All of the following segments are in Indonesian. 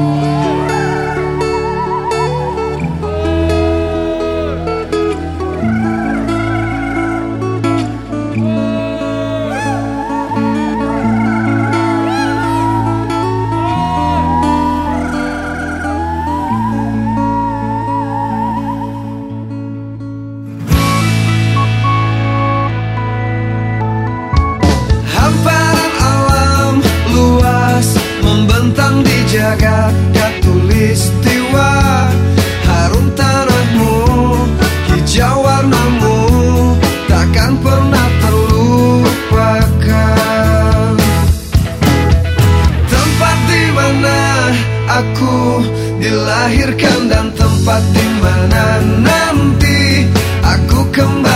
Thank mm -hmm. you. dilahirkan dan tempat di mana nanti aku kembali.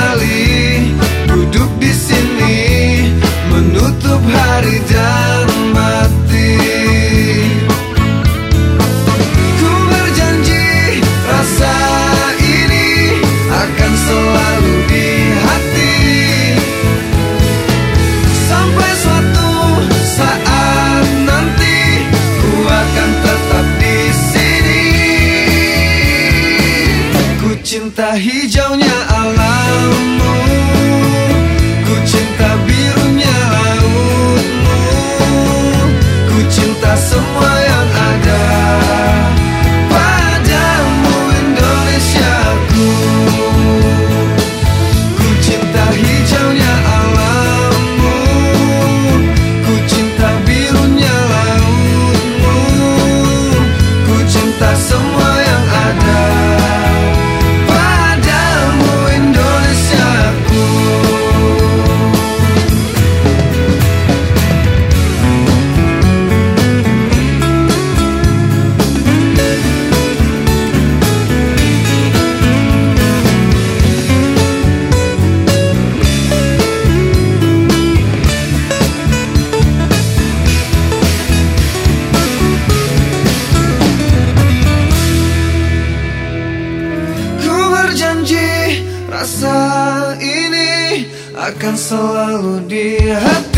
cinta hijaunya alammu Rasa ini akan selalu di hati.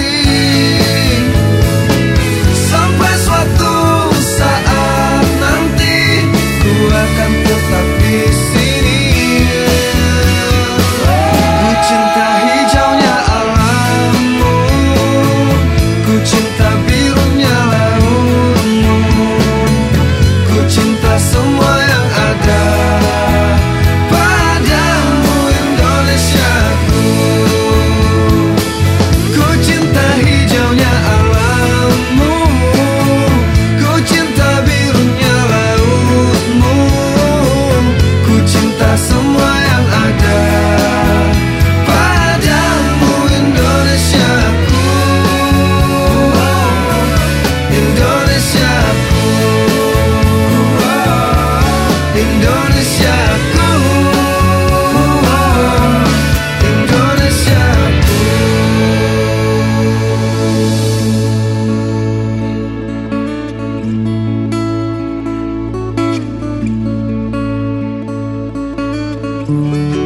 Música